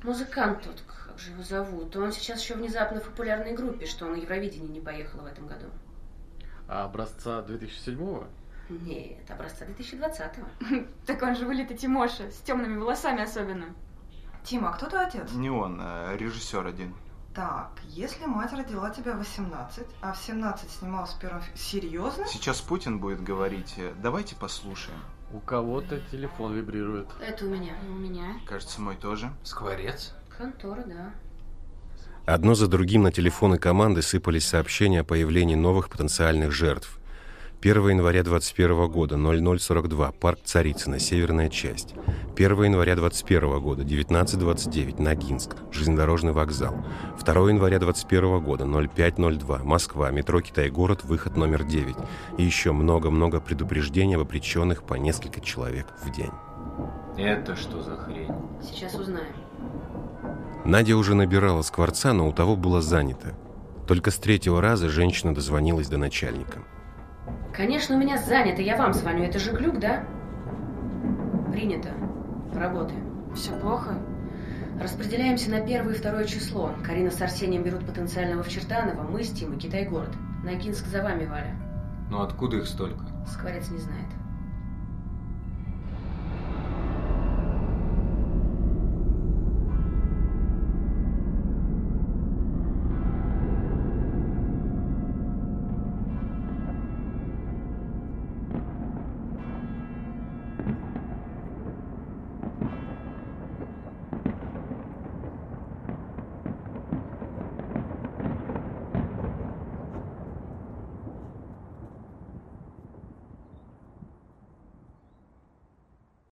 S5: Музыкант тот, как же его зовут. Он сейчас еще внезапно в популярной группе, что он на Евровидение не поехал в этом году.
S12: А образца 2007-го?
S5: Нет, образца 2020-го.
S3: Так он же вылитый Тимоша, с темными волосами особенно.
S14: Тима, а кто твой отец?
S13: Не он, а режиссер один.
S14: Так, если мать родила тебя в 18, а в 17 снималась в первом фи- Серьезно?
S13: Сейчас Путин будет говорить. э, Давайте послушаем.
S12: У кого-то телефон вибрирует.
S5: Это у меня.
S3: У меня.
S13: Кажется, мой тоже.
S2: Скворец?
S5: Контора, да.
S1: Одно за другим на телефоны команды сыпались сообщения о появлении новых потенциальных жертв. 1 января 2021 года, 0042, парк Царицына, северная часть. 1 января 2021 года, 1929, Ногинск, железнодорожный вокзал. 2 января 2021 года, 0502, Москва, метро Китай-город, выход номер 9. И еще много-много предупреждений об обреченных по несколько человек в день.
S2: Это что за хрень?
S5: Сейчас узнаем.
S1: Надя уже набирала скворца, но у того было занято. Только с третьего раза женщина дозвонилась до начальника.
S5: Конечно, у меня занято. Я вам звоню. Это же глюк, да? Принято. Работаем.
S3: Все плохо?
S5: Распределяемся на первое и второе число. Карина с Арсением берут потенциального в Чертаново, мы с Тимой, Китай-город. Ногинск за вами, Валя.
S2: Ну откуда их столько?
S5: Скворец не знает.